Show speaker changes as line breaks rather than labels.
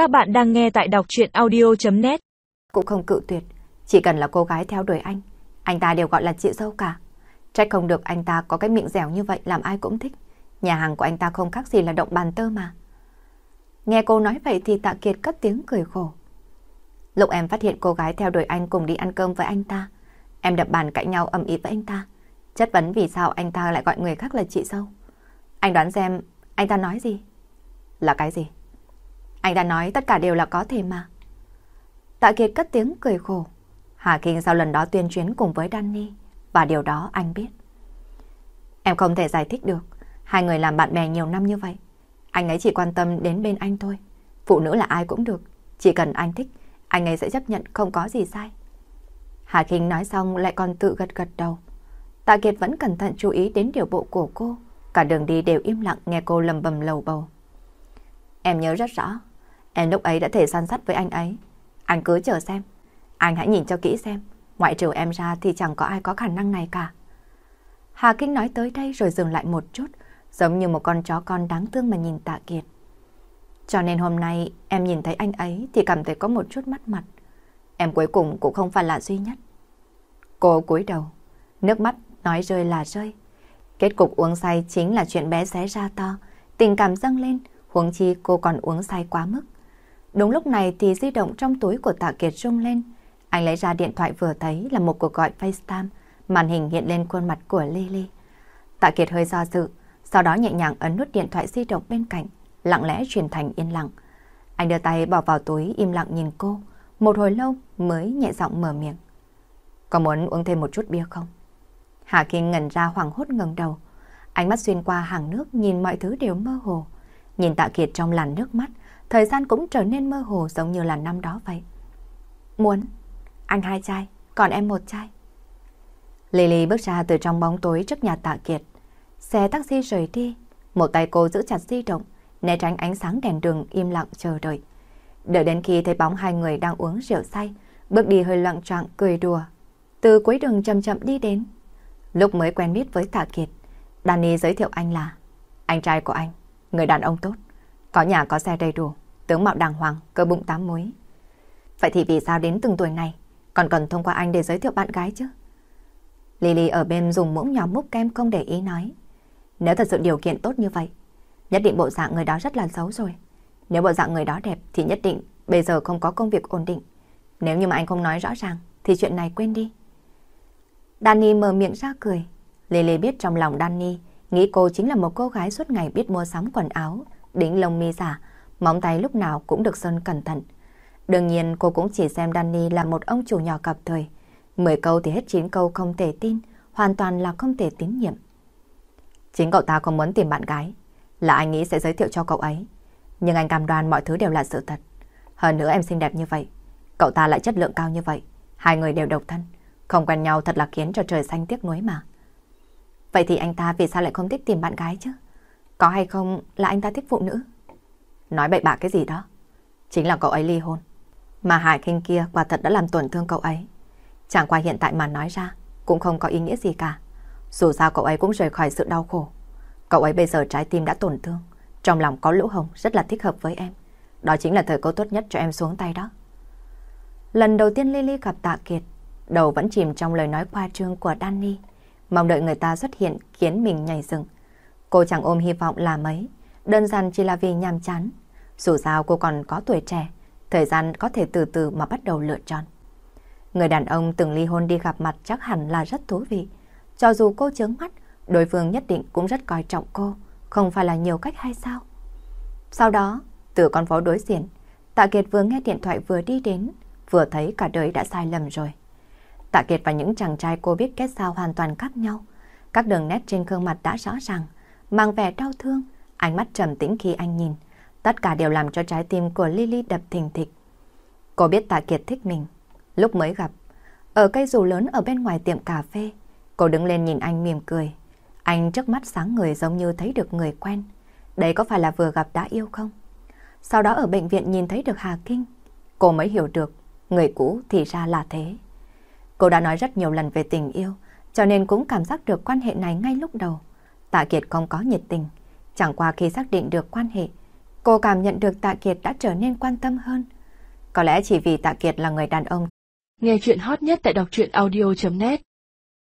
Các bạn đang nghe tại đọc chuyện audio.net
Cũng không cự tuyệt, chỉ cần là cô gái theo đuổi anh, anh ta đều gọi là chị dâu cả. Trách không được anh ta có cái miệng dẻo như vậy làm ai cũng thích. Nhà hàng của anh ta không khác gì là động bàn tơ mà. Nghe cô nói vậy thì Tạ Kiệt cất tiếng cười khổ. Lúc em phát hiện cô gái theo đuổi anh cùng đi ăn cơm với anh ta, em đập bàn cãi nhau ầm ý với anh ta. Chất vấn vì sao anh ta lại gọi người khác là chị dâu. Anh đoán xem anh ta nói gì? Là cái gì? Anh ta nói tất cả đều là có thể mà. Tạ Kiệt cất tiếng cười khổ. Hà Kinh sau lần đó tuyên chuyến cùng với Danny và điều đó anh biết. Em không thể giải thích được. Hai người làm bạn bè nhiều năm như vậy. Anh ấy chỉ quan tâm đến bên anh thôi. Phụ nữ là ai cũng được. Chỉ cần anh thích, anh ấy sẽ chấp nhận không có gì sai. Hà Kinh nói xong lại còn tự gật gật đầu. Tạ Kiệt vẫn cẩn thận chú ý đến điều bộ của cô. Cả đường đi đều im lặng nghe cô lầm bầm lầu bầu. Em nhớ rất rõ. Em lúc ấy đã thể san sắt với anh ấy. Anh cứ chờ xem. Anh hãy nhìn cho kỹ xem. Ngoại trừ em ra thì chẳng có ai có khả năng này cả. Hà Kinh nói tới đây rồi dừng lại một chút, giống như một con chó con đáng thương mà nhìn Tạ Kiệt. Cho nên hôm nay em nhìn thấy anh ấy thì cảm thấy có một chút mắt mặt. Em cuối cùng cũng không phải là duy nhất. Cô cúi đầu, nước mắt nói rơi là rơi. Kết cục uống say chính là chuyện bé xé ra to, tình cảm dâng lên, huống chi cô còn uống say quá mức. Đúng lúc này thì di động trong túi của Tạ Kiệt rung lên. Anh lấy ra điện thoại vừa thấy là một cuộc gọi FaceTime, màn hình hiện lên khuôn mặt của Lily. Tạ Kiệt hơi do dự, sau đó nhẹ nhàng ấn nút điện thoại di động bên cạnh, lặng lẽ truyền thành yên lặng. Anh đưa tay bỏ vào túi im lặng nhìn cô, một hồi lâu mới nhẹ giọng mở miệng. Có muốn uống thêm một chút bia không? Hà Kinh ngẩn ra hoảng hốt ngẩng đầu, ánh mắt xuyên qua hàng nước nhìn mọi thứ đều mơ hồ. Nhìn Tạ Kiệt trong làn nước mắt, thời gian cũng trở nên mơ hồ giống như là năm đó vậy. Muốn, anh hai chai, còn em một chai. Lily bước ra từ trong bóng tối trước nhà Tạ Kiệt. Xe taxi rời đi, một tay cô giữ chặt di động, né tránh ánh sáng đèn đường im lặng chờ đợi. Đợi đến khi thấy bóng hai người đang uống rượu say, bước đi hơi loạn trọng cười đùa. Từ cuối đường chậm chậm đi đến. Lúc mới quen biết với Tạ Kiệt, Danny giới thiệu anh là anh trai của anh, người đàn ông tốt, có nhà có xe đầy đủ, tướng mạo đàng hoàng, cơ bụng tám múi. Vậy thì vì sao đến từng tuổi này, còn cần thông qua anh để giới thiệu bạn gái chứ? Lily ở bên dùng muỗng nhỏ múc kem không để ý nói. Nếu thật sự điều kiện tốt như vậy, nhất định bộ dạng người đó rất là xấu rồi. Nếu bộ dạng người đó đẹp thì nhất định bây giờ không có công việc ổn định. Nếu như mà anh không nói rõ ràng thì chuyện này quên đi. Danny mở miệng ra cười. Lily biết trong lòng Danny nghĩ cô chính là một cô gái suốt ngày biết mua sắm quần áo, đính lông mi giả, móng tay lúc nào cũng được sơn cẩn thận. Đương nhiên cô cũng chỉ xem Danny là một ông chủ nhỏ cặp thời. Mười câu thì hết chín câu không thể tin, hoàn toàn là không thể tín nhiệm. Chính cậu ta không muốn tìm bạn gái, là anh nghĩ sẽ giới thiệu cho cậu ấy. Nhưng anh cam đoan mọi thứ đều là sự thật. Hơn nữa em xinh đẹp như vậy, cậu ta lại chất lượng cao như vậy, hai người đều độc thân. Không quen nhau thật là khiến cho trời xanh tiếc nuối mà. Vậy thì anh ta vì sao lại không thích tìm bạn gái chứ? Có hay không là anh ta thích phụ nữ? Nói bậy bạ cái gì đó? Chính là cậu ấy ly hôn. Mà Hải Kinh kia quả thật đã làm tổn thương cậu ấy. Chẳng qua hiện tại mà nói ra cũng không có ý nghĩa gì cả. Dù sao cậu ấy cũng rời khỏi sự đau khổ. Cậu ấy bây giờ trái tim đã tổn thương. Trong lòng có lỗ hồng rất là thích hợp với em. Đó chính là thời cơ tốt nhất cho em xuống tay đó. Lần đầu tiên Lily gặp Tạ Kiệt, đầu vẫn chìm trong lời nói qua trương của Danny. Mong đợi người ta xuất hiện khiến mình nhảy dựng. Cô chẳng ôm hy vọng là mấy, đơn giản chỉ là vì nhàm chán. Dù sao cô còn có tuổi trẻ, thời gian có thể từ từ mà bắt đầu lựa chọn. Người đàn ông từng ly hôn đi gặp mặt chắc hẳn là rất thú vị. Cho dù cô chướng mắt, đối phương nhất định cũng rất coi trọng cô, không phải là nhiều cách hay sao? Sau đó, từ con phố đối diện, Tạ Kiệt vừa nghe điện thoại vừa đi đến, vừa thấy cả đời đã sai lầm rồi. Tạ Kiệt và những chàng trai cô biết kết giao hoàn toàn khác nhau. Các đường nét trên gương mặt đã rõ ràng, mang vẻ đau thương, ánh mắt trầm tĩnh khi anh nhìn. Tất cả đều làm cho trái tim của Lily đập thình thịch. Cô biết Tạ Kiệt thích mình. Lúc mới gặp, ở cây dù lớn ở bên ngoài tiệm cà phê, cô đứng lên nhìn anh mỉm cười. Anh trước mắt sáng người giống như thấy được người quen. Đấy có phải là vừa gặp đã yêu không? Sau đó ở bệnh viện nhìn thấy được Hà Kinh. Cô mới hiểu được, người cũ thì ra là thế. Cô đã nói rất nhiều lần về tình yêu, cho nên cũng cảm giác được quan hệ này ngay lúc đầu. Tạ Kiệt không có nhiệt tình, chẳng qua khi xác định được quan hệ, Cô cảm nhận được Tạ Kiệt đã trở nên quan tâm hơn. Có lẽ chỉ vì Tạ Kiệt là người đàn ông.
Nghe chuyện hot nhất tại đọc truyện audio.net